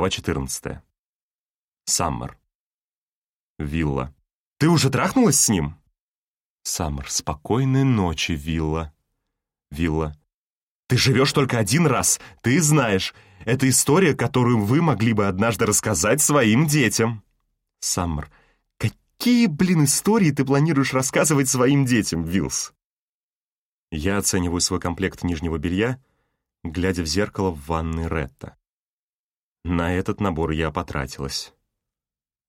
Глава 14. Саммер. Вилла. «Ты уже трахнулась с ним?» Саммер. «Спокойной ночи, Вилла». Вилла. «Ты живешь только один раз, ты знаешь. Это история, которую вы могли бы однажды рассказать своим детям». Саммер. «Какие, блин, истории ты планируешь рассказывать своим детям, Вилс?» Я оцениваю свой комплект нижнего белья, глядя в зеркало в ванной Ретта. На этот набор я потратилась.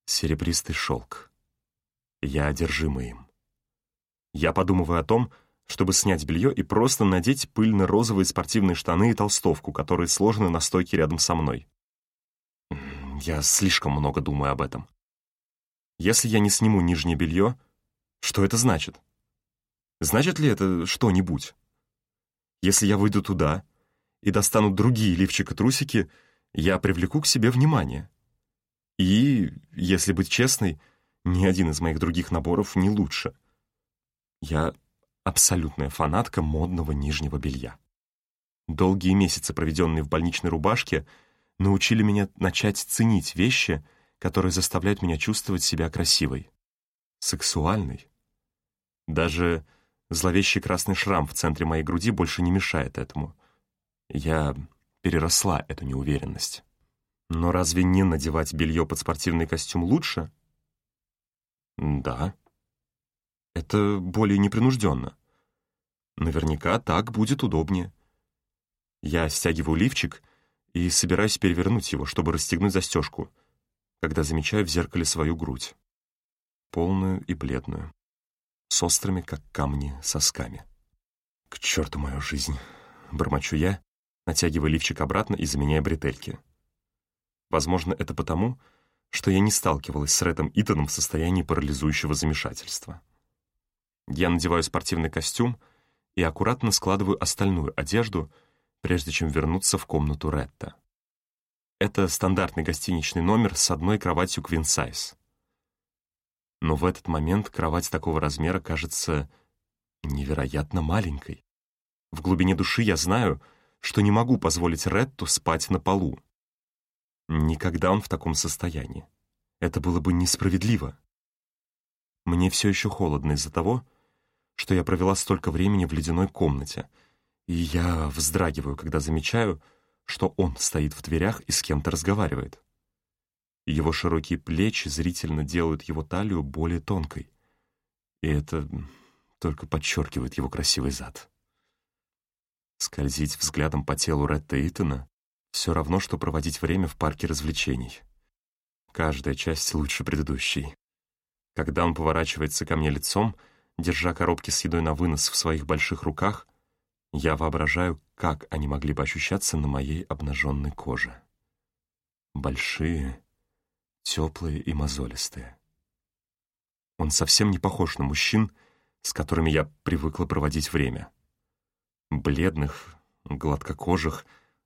Серебристый шелк. Я одержима им. Я подумываю о том, чтобы снять белье и просто надеть пыльно-розовые спортивные штаны и толстовку, которые сложены на стойке рядом со мной. Я слишком много думаю об этом. Если я не сниму нижнее белье, что это значит? Значит ли это что-нибудь? Если я выйду туда и достану другие лифчик-трусики, я привлеку к себе внимание. И, если быть честной, ни один из моих других наборов не лучше. Я абсолютная фанатка модного нижнего белья. Долгие месяцы, проведенные в больничной рубашке, научили меня начать ценить вещи, которые заставляют меня чувствовать себя красивой, сексуальной. Даже зловещий красный шрам в центре моей груди больше не мешает этому. Я переросла эту неуверенность. Но разве не надевать белье под спортивный костюм лучше? Да. Это более непринужденно. Наверняка так будет удобнее. Я стягиваю лифчик и собираюсь перевернуть его, чтобы расстегнуть застежку, когда замечаю в зеркале свою грудь. Полную и бледную, с острыми, как камни, сосками. «К черту мою жизнь!» — бормочу я, натягивая лифчик обратно и заменяя бретельки. Возможно, это потому, что я не сталкивалась с Рэтом Итаном в состоянии парализующего замешательства. Я надеваю спортивный костюм и аккуратно складываю остальную одежду, прежде чем вернуться в комнату Ретта. Это стандартный гостиничный номер с одной кроватью Size. Но в этот момент кровать такого размера кажется невероятно маленькой. В глубине души я знаю, что не могу позволить Ретту спать на полу. Никогда он в таком состоянии. Это было бы несправедливо. Мне все еще холодно из-за того, что я провела столько времени в ледяной комнате, и я вздрагиваю, когда замечаю, что он стоит в дверях и с кем-то разговаривает. Его широкие плечи зрительно делают его талию более тонкой, и это только подчеркивает его красивый зад. Скользить взглядом по телу Ретта Итана — все равно, что проводить время в парке развлечений. Каждая часть лучше предыдущей. Когда он поворачивается ко мне лицом, держа коробки с едой на вынос в своих больших руках, я воображаю, как они могли бы ощущаться на моей обнаженной коже. Большие, теплые и мозолистые. Он совсем не похож на мужчин, с которыми я привыкла проводить время бледных, гладкокожих,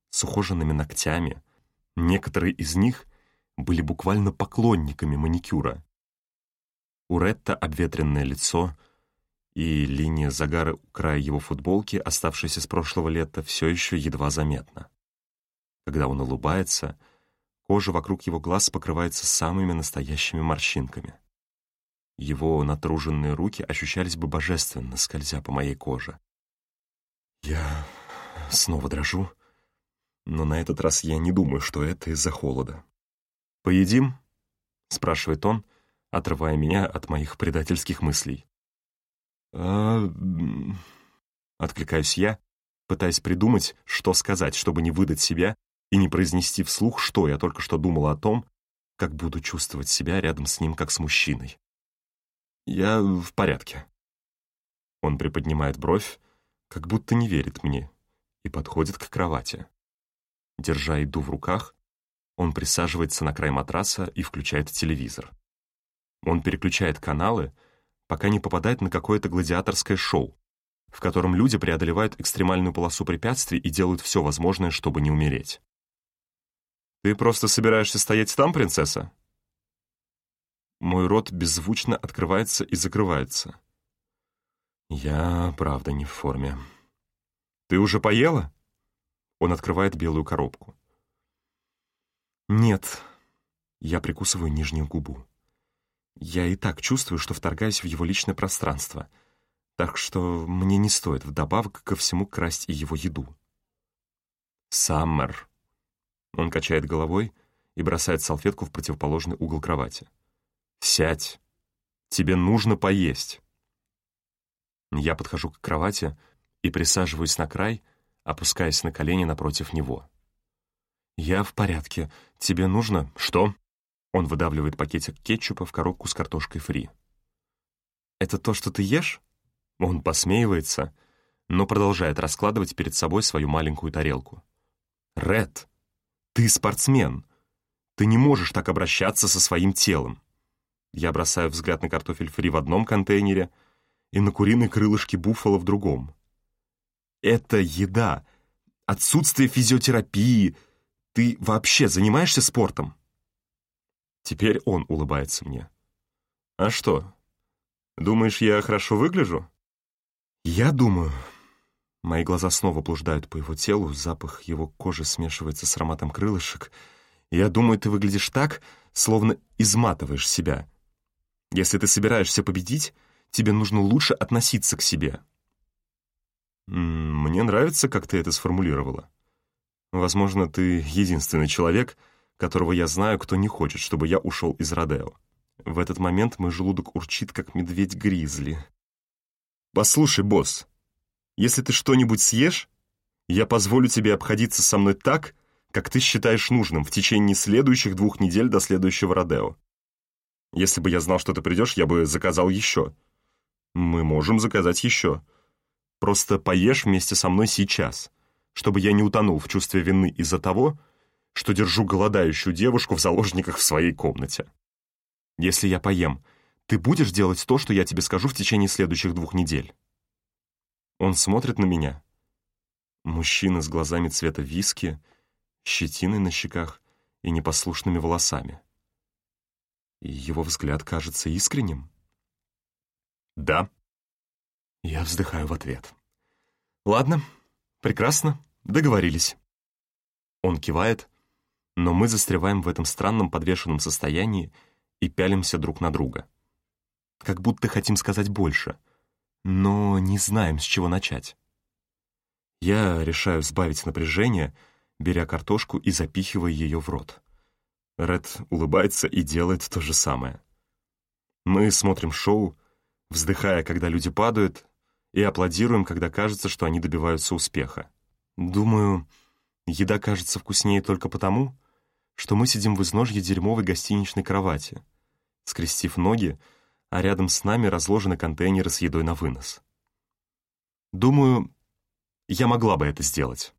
с ухоженными ногтями. Некоторые из них были буквально поклонниками маникюра. У Ретта обветренное лицо, и линия загара у края его футболки, оставшейся с прошлого лета, все еще едва заметна. Когда он улыбается, кожа вокруг его глаз покрывается самыми настоящими морщинками. Его натруженные руки ощущались бы божественно, скользя по моей коже. Я снова дрожу, но на этот раз я не думаю, что это из-за холода. «Поедим?» — спрашивает он, отрывая меня от моих предательских мыслей. «А...» — откликаюсь я, пытаясь придумать, что сказать, чтобы не выдать себя и не произнести вслух, что я только что думала о том, как буду чувствовать себя рядом с ним, как с мужчиной. «Я в порядке». Он приподнимает бровь, как будто не верит мне, и подходит к кровати. Держа еду в руках, он присаживается на край матраса и включает телевизор. Он переключает каналы, пока не попадает на какое-то гладиаторское шоу, в котором люди преодолевают экстремальную полосу препятствий и делают все возможное, чтобы не умереть. «Ты просто собираешься стоять там, принцесса?» Мой рот беззвучно открывается и закрывается. Я, правда, не в форме. «Ты уже поела?» Он открывает белую коробку. Нет. Я прикусываю нижнюю губу. Я и так чувствую, что вторгаюсь в его личное пространство, так что мне не стоит вдобавок ко всему красть и его еду. «Саммер». Он качает головой и бросает салфетку в противоположный угол кровати. «Сядь. Тебе нужно поесть». Я подхожу к кровати и присаживаюсь на край, опускаясь на колени напротив него. «Я в порядке. Тебе нужно...» «Что?» Он выдавливает пакетик кетчупа в коробку с картошкой фри. «Это то, что ты ешь?» Он посмеивается, но продолжает раскладывать перед собой свою маленькую тарелку. «Ред, ты спортсмен. Ты не можешь так обращаться со своим телом». Я бросаю взгляд на картофель фри в одном контейнере и на куриные крылышки буффало в другом. «Это еда. Отсутствие физиотерапии. Ты вообще занимаешься спортом?» Теперь он улыбается мне. «А что, думаешь, я хорошо выгляжу?» «Я думаю...» Мои глаза снова блуждают по его телу, запах его кожи смешивается с ароматом крылышек. Я думаю, ты выглядишь так, словно изматываешь себя. Если ты собираешься победить, тебе нужно лучше относиться к себе. Мне нравится, как ты это сформулировала. Возможно, ты единственный человек, которого я знаю, кто не хочет, чтобы я ушел из Родео. В этот момент мой желудок урчит, как медведь-гризли. «Послушай, босс, если ты что-нибудь съешь, я позволю тебе обходиться со мной так, как ты считаешь нужным в течение следующих двух недель до следующего Родео. Если бы я знал, что ты придешь, я бы заказал еще. Мы можем заказать еще. Просто поешь вместе со мной сейчас, чтобы я не утонул в чувстве вины из-за того, что держу голодающую девушку в заложниках в своей комнате. Если я поем, ты будешь делать то, что я тебе скажу в течение следующих двух недель?» Он смотрит на меня. Мужчина с глазами цвета виски, щетиной на щеках и непослушными волосами. Его взгляд кажется искренним. «Да». Я вздыхаю в ответ. «Ладно, прекрасно, договорились». Он кивает, но мы застреваем в этом странном подвешенном состоянии и пялимся друг на друга. Как будто хотим сказать больше, но не знаем, с чего начать. Я решаю сбавить напряжение, беря картошку и запихивая ее в рот. Ред улыбается и делает то же самое. Мы смотрим шоу, вздыхая, когда люди падают, и аплодируем, когда кажется, что они добиваются успеха. Думаю, еда кажется вкуснее только потому, что мы сидим в изножье дерьмовой гостиничной кровати, скрестив ноги, а рядом с нами разложены контейнеры с едой на вынос. Думаю, я могла бы это сделать,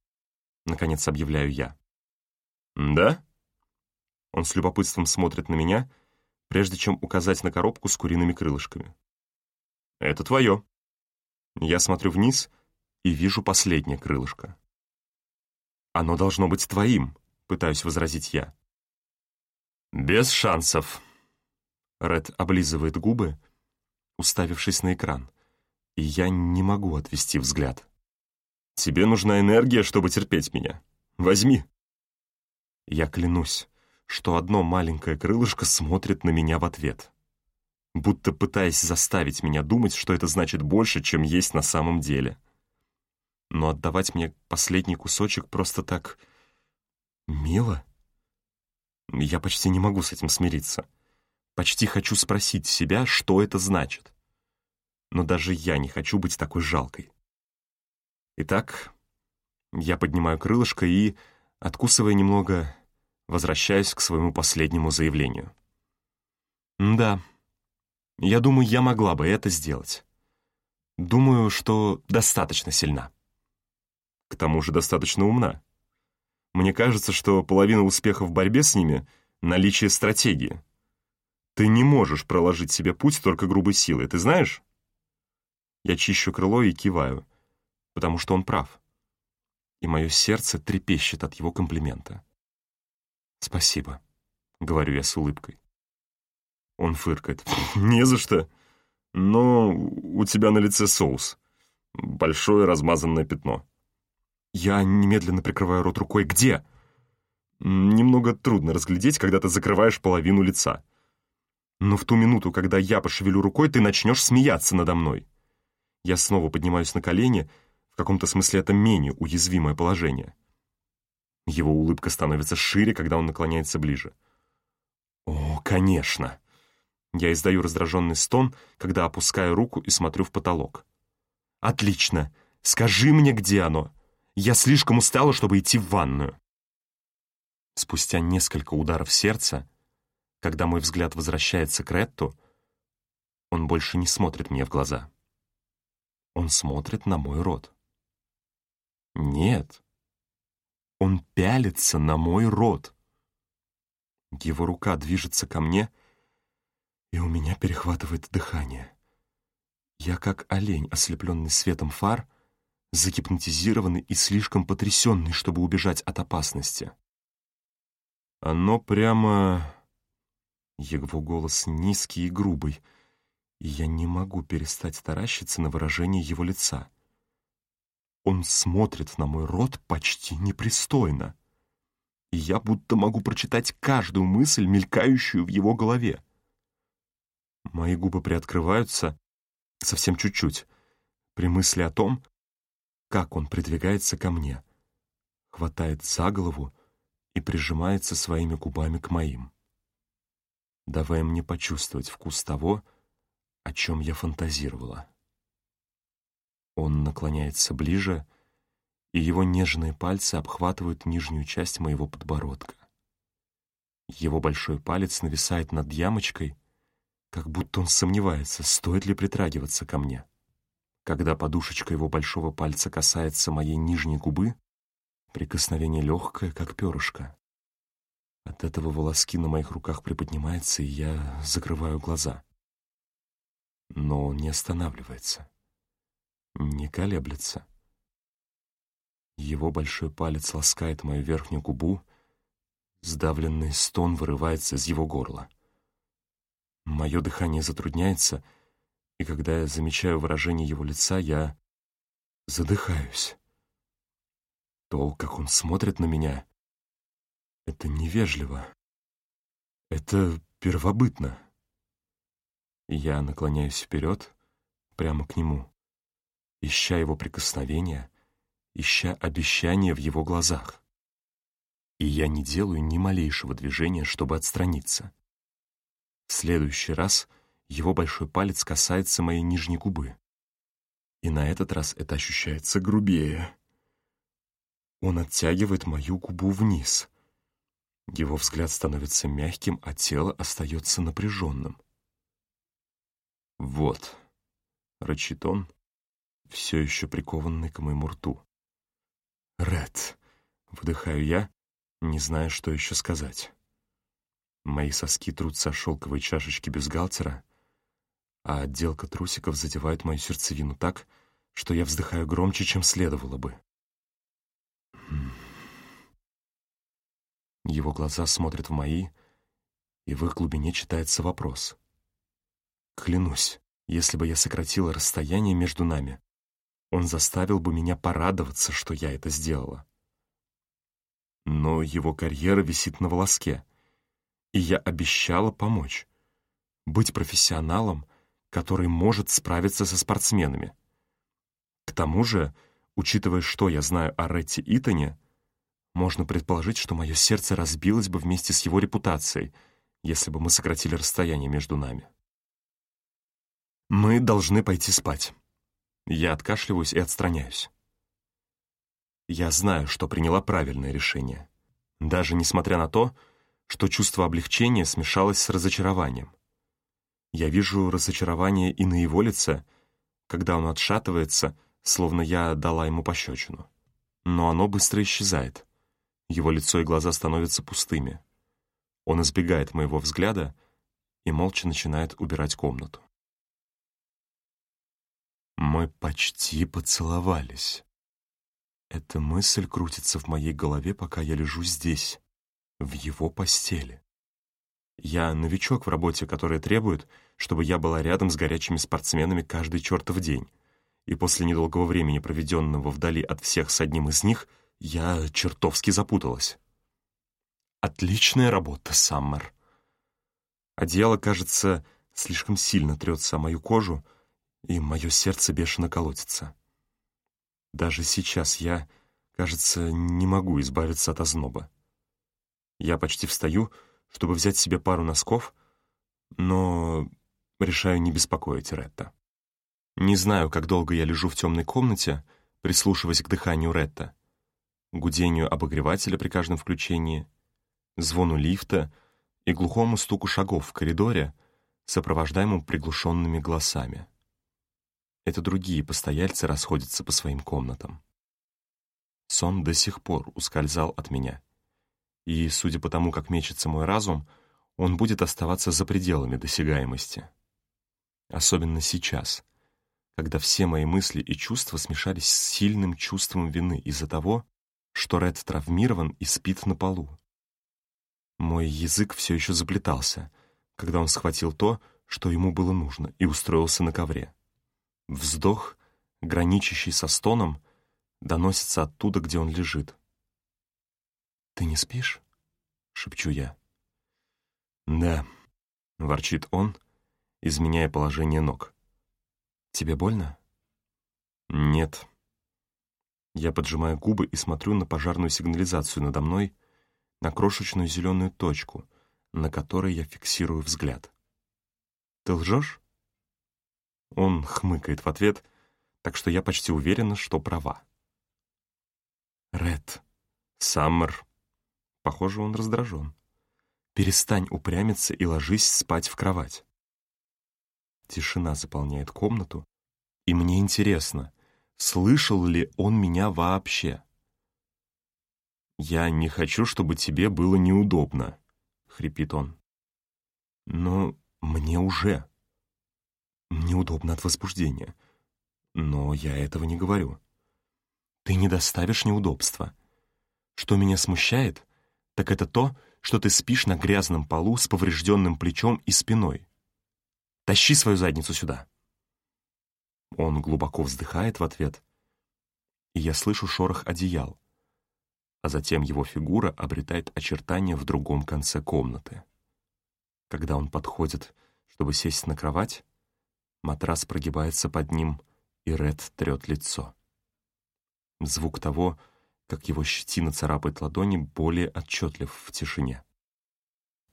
наконец объявляю я. «Да?» Он с любопытством смотрит на меня, прежде чем указать на коробку с куриными крылышками. «Это твое». Я смотрю вниз и вижу последнее крылышко. «Оно должно быть твоим», — пытаюсь возразить я. «Без шансов». Ред облизывает губы, уставившись на экран, и я не могу отвести взгляд. «Тебе нужна энергия, чтобы терпеть меня. Возьми». Я клянусь, что одно маленькое крылышко смотрит на меня в ответ, будто пытаясь заставить меня думать, что это значит больше, чем есть на самом деле. Но отдавать мне последний кусочек просто так «Мило?» Я почти не могу с этим смириться. Почти хочу спросить себя, что это значит. Но даже я не хочу быть такой жалкой. Итак, я поднимаю крылышко и, откусывая немного, возвращаюсь к своему последнему заявлению. Да, я думаю, я могла бы это сделать. Думаю, что достаточно сильна. К тому же достаточно умна. Мне кажется, что половина успеха в борьбе с ними — наличие стратегии. Ты не можешь проложить себе путь только грубой силой, ты знаешь? Я чищу крыло и киваю, потому что он прав. И мое сердце трепещет от его комплимента. «Спасибо», — говорю я с улыбкой. Он фыркает. «Не за что. Но у тебя на лице соус. Большое размазанное пятно». Я немедленно прикрываю рот рукой. «Где?» Немного трудно разглядеть, когда ты закрываешь половину лица. Но в ту минуту, когда я пошевелю рукой, ты начнешь смеяться надо мной. Я снова поднимаюсь на колени, в каком-то смысле это менее уязвимое положение. Его улыбка становится шире, когда он наклоняется ближе. «О, конечно!» Я издаю раздраженный стон, когда опускаю руку и смотрю в потолок. «Отлично! Скажи мне, где оно! Я слишком устала, чтобы идти в ванную!» Спустя несколько ударов сердца, когда мой взгляд возвращается к Ретту, он больше не смотрит мне в глаза. Он смотрит на мой рот. Нет, он пялится на мой рот. Его рука движется ко мне, и у меня перехватывает дыхание. Я как олень, ослепленный светом фар, загипнотизированный и слишком потрясенный, чтобы убежать от опасности. Оно прямо... Его голос низкий и грубый, и я не могу перестать таращиться на выражение его лица. Он смотрит на мой рот почти непристойно, и я будто могу прочитать каждую мысль, мелькающую в его голове. Мои губы приоткрываются совсем чуть-чуть при мысли о том, как он придвигается ко мне, хватает за голову и прижимается своими губами к моим, давая мне почувствовать вкус того, о чем я фантазировала. Он наклоняется ближе, и его нежные пальцы обхватывают нижнюю часть моего подбородка. Его большой палец нависает над ямочкой, как будто он сомневается, стоит ли притрагиваться ко мне. Когда подушечка его большого пальца касается моей нижней губы, Прикосновение легкое, как перышко. От этого волоски на моих руках приподнимаются, и я закрываю глаза. Но он не останавливается, не колеблется. Его большой палец ласкает мою верхнюю губу, сдавленный стон вырывается из его горла. Мое дыхание затрудняется, и когда я замечаю выражение его лица, я задыхаюсь. То, как он смотрит на меня, это невежливо. Это первобытно. Я наклоняюсь вперед, прямо к нему, ища его прикосновения, ища обещания в его глазах. И я не делаю ни малейшего движения, чтобы отстраниться. В следующий раз его большой палец касается моей нижней губы. И на этот раз это ощущается грубее. Он оттягивает мою губу вниз. Его взгляд становится мягким, а тело остается напряженным. «Вот», — рычит он, все еще прикованный к моему рту. «Ред», — вдыхаю я, не зная, что еще сказать. Мои соски трутся о шелковые чашечки бюстгальтера, а отделка трусиков задевает мою сердцевину так, что я вздыхаю громче, чем следовало бы. Его глаза смотрят в мои, и в их глубине читается вопрос. Клянусь, если бы я сократила расстояние между нами, он заставил бы меня порадоваться, что я это сделала. Но его карьера висит на волоске, и я обещала помочь, быть профессионалом, который может справиться со спортсменами. К тому же, учитывая, что я знаю о Ретти Итоне, можно предположить, что мое сердце разбилось бы вместе с его репутацией, если бы мы сократили расстояние между нами. Мы должны пойти спать. Я откашливаюсь и отстраняюсь. Я знаю, что приняла правильное решение. Даже несмотря на то, что чувство облегчения смешалось с разочарованием. Я вижу разочарование и на его лице, когда он отшатывается, словно я дала ему пощечину. Но оно быстро исчезает. Его лицо и глаза становятся пустыми. Он избегает моего взгляда и молча начинает убирать комнату. Мы почти поцеловались. Эта мысль крутится в моей голове, пока я лежу здесь, в его постели. Я новичок в работе, которая требует, чтобы я была рядом с горячими спортсменами каждый чертов день. И после недолгого времени, проведенного вдали от всех с одним из них — я чертовски запуталась. Отличная работа, Саммер. Одеяло, кажется, слишком сильно трется о мою кожу, и мое сердце бешено колотится. Даже сейчас я, кажется, не могу избавиться от озноба. Я почти встаю, чтобы взять себе пару носков, но решаю не беспокоить Ретта. Не знаю, как долго я лежу в темной комнате, прислушиваясь к дыханию Ретта, гудению обогревателя при каждом включении, звону лифта и глухому стуку шагов в коридоре, сопровождаемым приглушенными голосами. Это другие постояльцы расходятся по своим комнатам. Сон до сих пор ускользал от меня. И, судя по тому, как мечется мой разум, он будет оставаться за пределами досягаемости. Особенно сейчас, когда все мои мысли и чувства смешались с сильным чувством вины из-за того, что Ред травмирован и спит на полу. Мой язык все еще заплетался, когда он схватил то, что ему было нужно, и устроился на ковре. Вздох, граничащий со стоном, доносится оттуда, где он лежит. «Ты не спишь?» — шепчу я. «Да», — ворчит он, изменяя положение ног. «Тебе больно?» «Нет». Я поджимаю губы и смотрю на пожарную сигнализацию надо мной, на крошечную зеленую точку, на которой я фиксирую взгляд. «Ты лжешь?» Он хмыкает в ответ, так что я почти уверена, что права. «Ред, Саммер...» Похоже, он раздражен. «Перестань упрямиться и ложись спать в кровать». Тишина заполняет комнату, и мне интересно, слышал ли он меня вообще. «Я не хочу, чтобы тебе было неудобно», — хрипит он. «Но мне уже неудобно от возбуждения. Но я этого не говорю. Ты не доставишь неудобства. Что меня смущает, так это то, что ты спишь на грязном полу с поврежденным плечом и спиной. Тащи свою задницу сюда. Он глубоко вздыхает в ответ, и я слышу шорох одеял, а затем его фигура обретает очертания в другом конце комнаты. Когда он подходит, чтобы сесть на кровать, матрас прогибается под ним, и Ред трет лицо. Звук того, как его щетина царапает ладони, более отчетлив в тишине.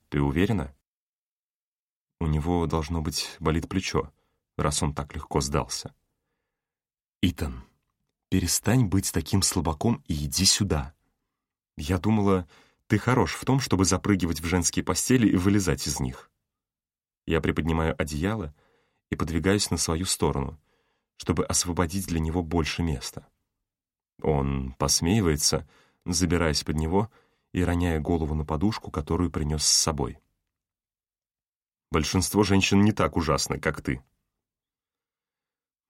«Ты уверена?» У него, должно быть, болит плечо, раз он так легко сдался. «Итан, перестань быть таким слабаком и иди сюда. Я думала, ты хорош в том, чтобы запрыгивать в женские постели и вылезать из них». Я приподнимаю одеяло и подвигаюсь на свою сторону, чтобы освободить для него больше места. Он посмеивается, забираясь под него и роняя голову на подушку, которую принес с собой. Большинство женщин не так ужасны, как ты.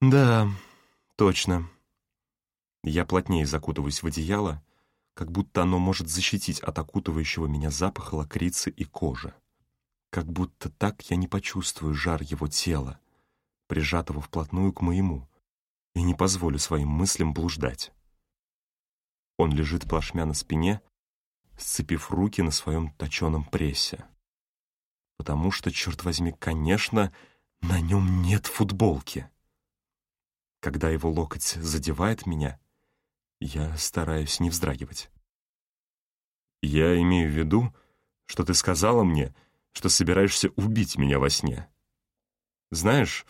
Да, точно. Я плотнее закутываюсь в одеяло, как будто оно может защитить от окутывающего меня запаха лакрицы и кожи. Как будто так я не почувствую жар его тела, прижатого вплотную к моему, и не позволю своим мыслям блуждать. Он лежит плашмя на спине, сцепив руки на своем точеном прессе. Потому что, черт возьми, конечно, на нем нет футболки. Когда его локоть задевает меня, я стараюсь не вздрагивать. «Я имею в виду, что ты сказала мне, что собираешься убить меня во сне. Знаешь,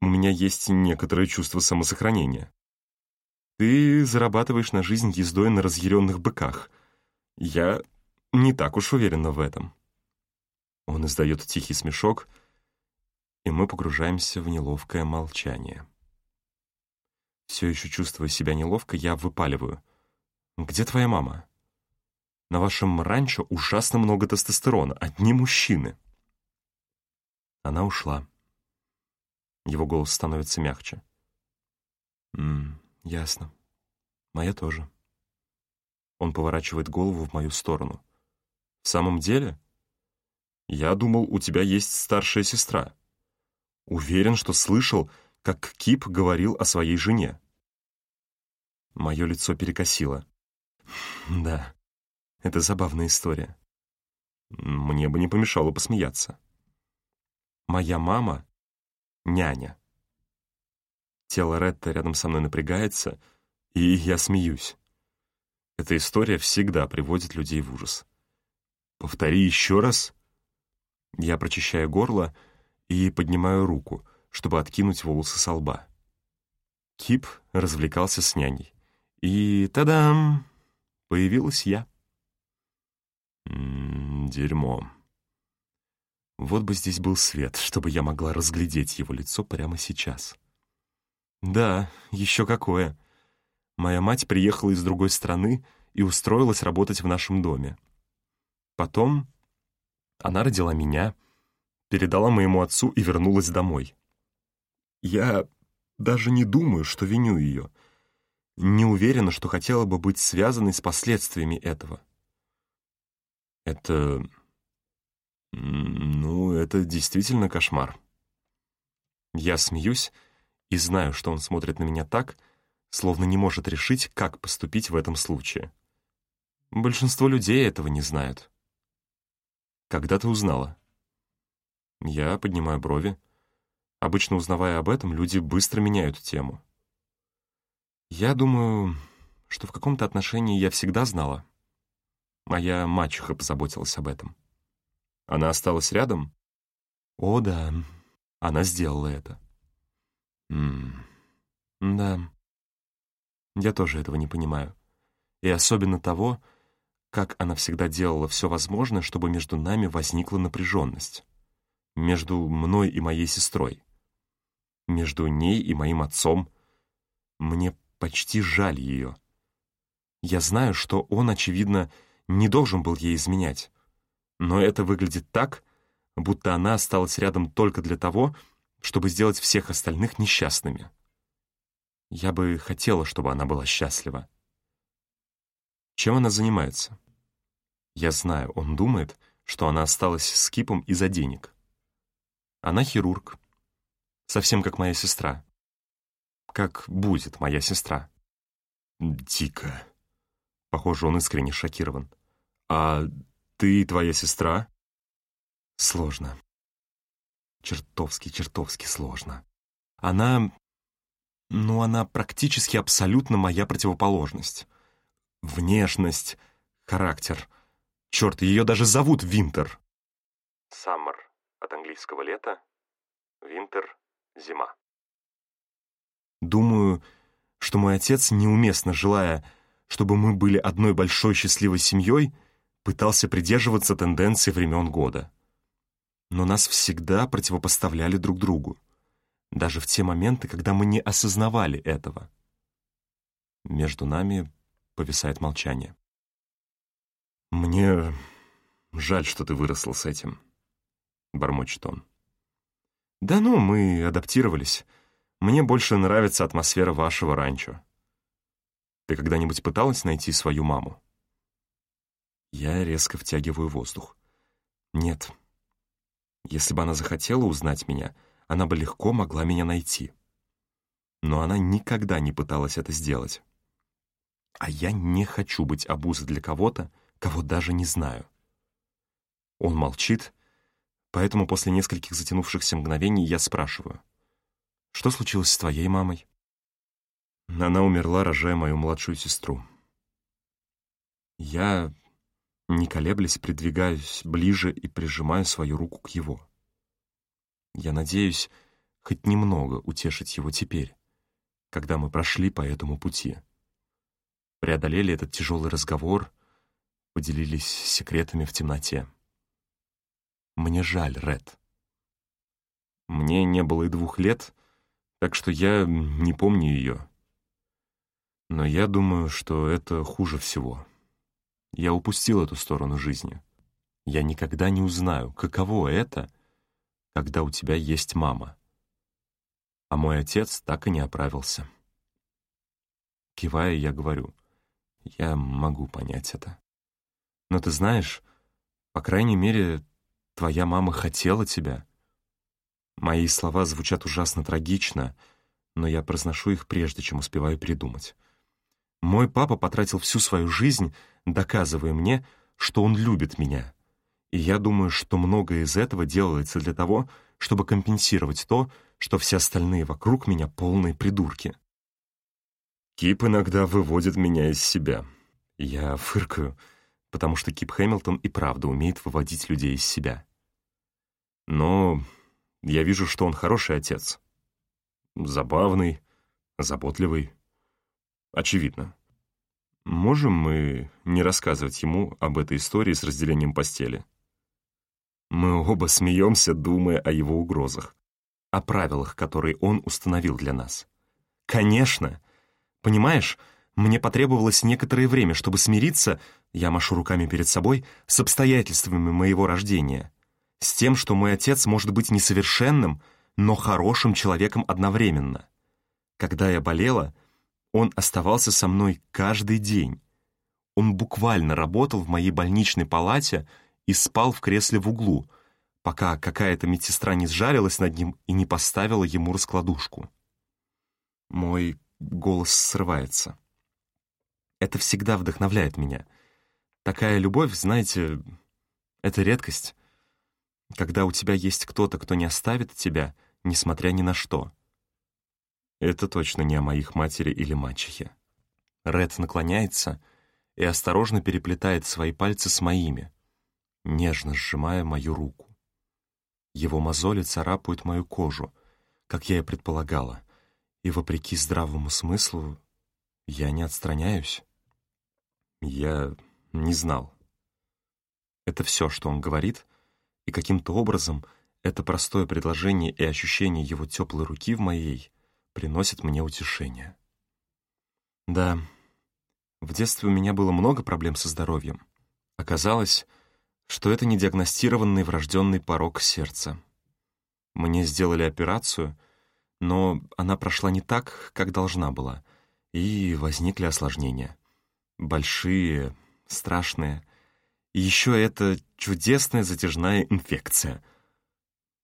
у меня есть некоторое чувство самосохранения. Ты зарабатываешь на жизнь ездой на разъяренных быках. Я не так уж уверена в этом». Он издает тихий смешок, и мы погружаемся в неловкое молчание. Все еще чувствуя себя неловко, я выпаливаю. «Где твоя мама?» «На вашем ранчо ужасно много тестостерона, одни мужчины». Она ушла. Его голос становится мягче. «М ясно. Моя тоже». Он поворачивает голову в мою сторону. «В самом деле? Я думал, у тебя есть старшая сестра. Уверен, что слышал, как Кип говорил о своей жене». Мое лицо перекосило. «Да, это забавная история. Мне бы не помешало посмеяться. Моя мама — няня. Тело Ретта рядом со мной напрягается, и я смеюсь. Эта история всегда приводит людей в ужас. «Повтори еще раз». Я прочищаю горло и поднимаю руку, чтобы откинуть волосы со лба. Кип развлекался с няней. И тадам! Появилась я. М -м, дерьмо. Вот бы здесь был свет, чтобы я могла разглядеть его лицо прямо сейчас. Да, еще какое. Моя мать приехала из другой страны и устроилась работать в нашем доме. Потом она родила меня, передала моему отцу и вернулась домой. Я даже не думаю, что виню ее. Не уверена, что хотела бы быть связанной с последствиями этого. Это... Ну, это действительно кошмар. Я смеюсь и знаю, что он смотрит на меня так, словно не может решить, как поступить в этом случае. Большинство людей этого не знают. Когда ты узнала? Я поднимаю брови. Обычно, узнавая об этом, люди быстро меняют тему. Я думаю, что в каком-то отношении я всегда знала. Моя мачеха позаботилась об этом. Она осталась рядом? О, да, она сделала это. М да, я тоже этого не понимаю. И особенно того, как она всегда делала все возможное, чтобы между нами возникла напряженность. Между мной и моей сестрой между ней и моим отцом. Мне почти жаль ее. Я знаю, что он, очевидно, не должен был ей изменять. Но это выглядит так, будто она осталась рядом только для того, чтобы сделать всех остальных несчастными. Я бы хотела, чтобы она была счастлива. Чем она занимается? Я знаю, он думает, что она осталась с Кипом из-за денег. Она хирург, совсем как моя сестра. Как будет моя сестра. Дико. Похоже, он искренне шокирован. А ты и твоя сестра? Сложно. Чертовски, чертовски сложно. Она... Ну, она практически абсолютно моя противоположность. Внешность, характер. Черт, ее даже зовут Винтер. Саммер от английского лета, Винтер зима. Думаю, что мой отец, неуместно желая, чтобы мы были одной большой счастливой семьей, пытался придерживаться тенденций времен года. Но нас всегда противопоставляли друг другу, даже в те моменты, когда мы не осознавали этого. Между нами повисает молчание. «Мне жаль, что ты выросла с этим», — бормочет он. «Да ну, мы адаптировались. Мне больше нравится атмосфера вашего ранчо. Ты когда-нибудь пыталась найти свою маму?» Я резко втягиваю воздух. «Нет. Если бы она захотела узнать меня, она бы легко могла меня найти. Но она никогда не пыталась это сделать. А я не хочу быть обузой для кого-то, кого даже не знаю». Он молчит, Поэтому после нескольких затянувшихся мгновений я спрашиваю. «Что случилось с твоей мамой?» Она умерла, рожая мою младшую сестру. Я, не колеблясь, придвигаюсь ближе и прижимаю свою руку к его. Я надеюсь хоть немного утешить его теперь, когда мы прошли по этому пути. Преодолели этот тяжелый разговор, поделились секретами в темноте. Мне жаль, Ред. Мне не было и двух лет, так что я не помню ее. Но я думаю, что это хуже всего. Я упустил эту сторону жизни. Я никогда не узнаю, каково это, когда у тебя есть мама. А мой отец так и не оправился. Кивая, я говорю, я могу понять это. Но ты знаешь, по крайней мере, Твоя мама хотела тебя». Мои слова звучат ужасно трагично, но я произношу их прежде, чем успеваю придумать. Мой папа потратил всю свою жизнь, доказывая мне, что он любит меня, И я думаю, что многое из этого делается для того, чтобы компенсировать то, что все остальные вокруг меня полные придурки. Кип иногда выводит меня из себя. Я фыркаю, потому что Кип Хэмилтон и правда умеет выводить людей из себя. Но я вижу, что он хороший отец. Забавный, заботливый. Очевидно. Можем мы не рассказывать ему об этой истории с разделением постели? Мы оба смеемся, думая о его угрозах, о правилах, которые он установил для нас. Конечно! Понимаешь, мне потребовалось некоторое время, чтобы смириться, я машу руками перед собой, с обстоятельствами моего рождения, с тем, что мой отец может быть несовершенным, но хорошим человеком одновременно. Когда я болела, он оставался со мной каждый день. Он буквально работал в моей больничной палате и спал в кресле в углу, пока какая-то медсестра не сжалилась над ним и не поставила ему раскладушку. Мой голос срывается. Это всегда вдохновляет меня. Такая любовь, знаете, это редкость. Когда у тебя есть кто-то, кто не оставит тебя, несмотря ни на что. Это точно не о моих матери или мачехе. Ред наклоняется и осторожно переплетает свои пальцы с моими, нежно сжимая мою руку. Его мозоли царапают мою кожу, как я и предполагала, и, вопреки здравому смыслу, я не отстраняюсь. Я не знал. Это все, что он говорит, и каким-то образом это простое предложение и ощущение его теплой руки в моей приносит мне утешение. Да, в детстве у меня было много проблем со здоровьем. Оказалось, что это недиагностированный врожденный порог сердца. Мне сделали операцию, но она прошла не так, как должна была, и возникли осложнения. Большие, страшные. И еще это чудесная затяжная инфекция.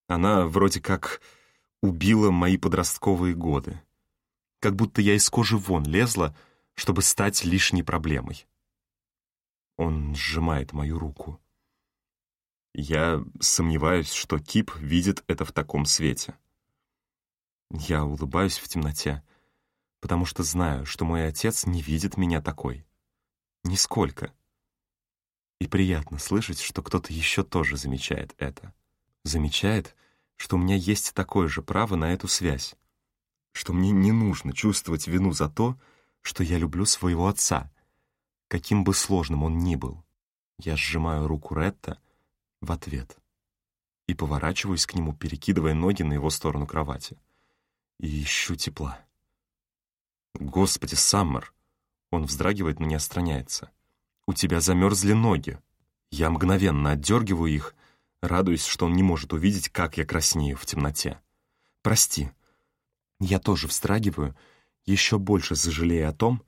Она вроде как убила мои подростковые годы. Как будто я из кожи вон лезла, чтобы стать лишней проблемой. Он сжимает мою руку. Я сомневаюсь, что Кип видит это в таком свете. Я улыбаюсь в темноте, потому что знаю, что мой отец не видит меня такой. Нисколько. И приятно слышать, что кто-то еще тоже замечает это. Замечает, что у меня есть такое же право на эту связь, что мне не нужно чувствовать вину за то, что я люблю своего отца, каким бы сложным он ни был. Я сжимаю руку Ретта, в ответ и поворачиваюсь к нему, перекидывая ноги на его сторону кровати. И ищу тепла. «Господи, Саммер!» Он вздрагивает, но не отстраняется. «У тебя замерзли ноги!» Я мгновенно отдергиваю их, радуясь, что он не может увидеть, как я краснею в темноте. «Прости». Я тоже встрагиваю, еще больше сожалея о том,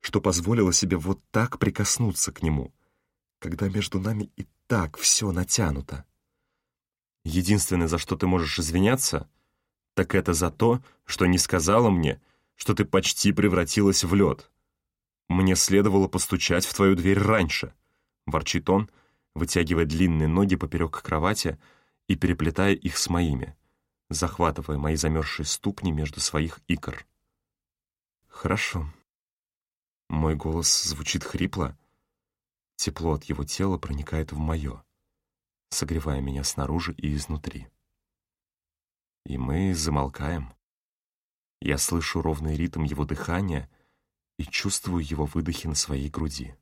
что позволила себе вот так прикоснуться к нему, когда между нами и так все натянуто. Единственное, за что ты можешь извиняться, так это за то, что не сказала мне, что ты почти превратилась в лед. Мне следовало постучать в твою дверь раньше, ворчит он, вытягивая длинные ноги поперек кровати и переплетая их с моими, захватывая мои замерзшие ступни между своих икр. Хорошо. Мой голос звучит хрипло, Тепло от его тела проникает в мое, согревая меня снаружи и изнутри. И мы замолкаем. Я слышу ровный ритм его дыхания и чувствую его выдохи на своей груди.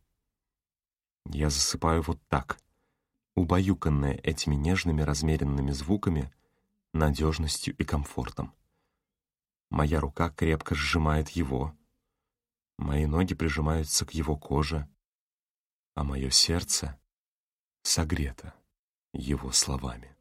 Я засыпаю вот так, убаюканная этими нежными размеренными звуками, надежностью и комфортом. Моя рука крепко сжимает его, мои ноги прижимаются к его коже, а мое сердце согрето его словами.